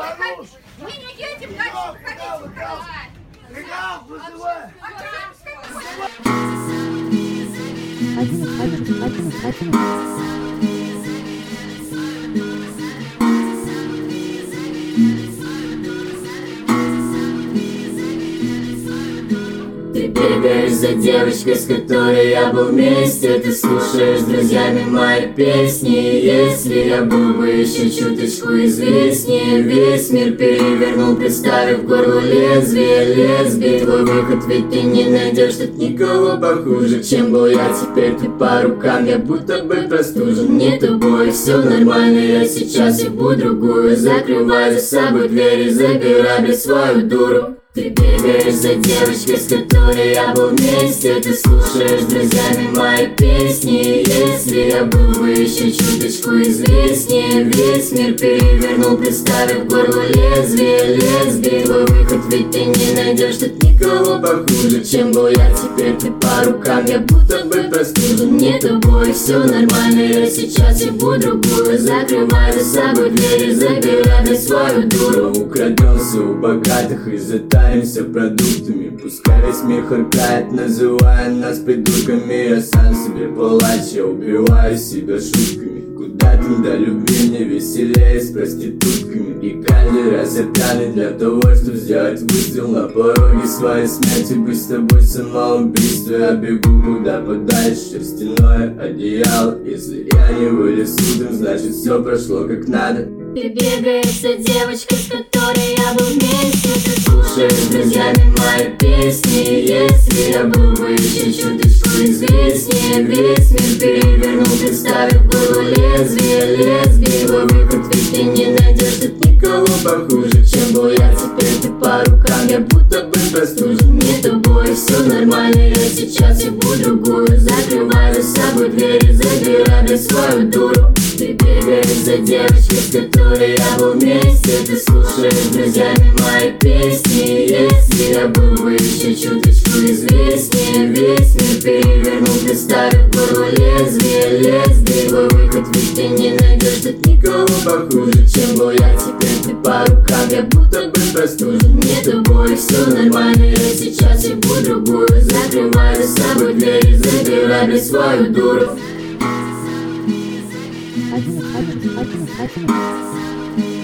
Маруш! Мы не едем дальше, выходите, выходите. Регал, вызывай! один, один, один, один. Ты бегаешь за девочкой, с которой я был вместе. Ты слушаешь с друзьями мои песни. Если я был бы еще чуточку известнее Весь мир перевернул, представив горло лезвие Лесби, твой выход, ведь ты не найдешь тут никого похуже Чем был я, теперь ты по рукам, я будто бы простужен. Не тобой, все нормально, я сейчас ебу другую. Закрывай за собой двери, забирай свою дуру ты бегаешь за девочкой, с которой я был вместе. Ты слушаешь друзьями мои песни. Если я был бы еще чуточку известнее Весь мир перевернул, представив горло лезвие Лесби, твой выход, ведь ты не найдешь тут никого похуже Чем был я, теперь ты по рукам, я будто бы простужен Не тобой, все нормально, я сейчас ебу другую Закрывай за собой двери, забирай блядь, свою дуру. Украдемся у богатых и затаримся продуктами. Пускай весь мир харкает, называя нас придурками. Я сам себе палач, я убиваю себя шутками. Куда ты до любви мне веселее с проститутками? И каждый раз я пьяный для того, чтобы сделать выстрел на пороге своей смерти. Быть с тобой самоубийство Я бегу куда подальше, шерстяное одеяло Если я не вылез утром, значит все прошло как надо ты бегаешь за девочкой, с которой я был вместе Ты слушаешь друзьями мои песни. Если я был бы еще чуточку известнее Весь мир перевернул, представив горло лезвие. Лесби, твой выход, ведь ты не найдешь тут никого похуже Чем был я, теперь ты по рукам, я будто бы простужен Не тобой, все нормально, я сейчас ебу другую. Закрывай за собой двери, забирай блядь, свою дуру. Ты бегаешь за девочкой, с которой я был вместе. Ты слушаешь друзьями мои песни. Если я был бы еще чуточку известнее Весь мир перевернул, представив горло лезвие Лесби, твой выход, ведь ты не найдешь тут никого похуже Чем был я, теперь. Ты по рукам, я будто бы простужен. Не тобой, все нормально, я сейчас ебу другую Закрывай за собой двери, забирай блядь, свою дуру один, один, один, один.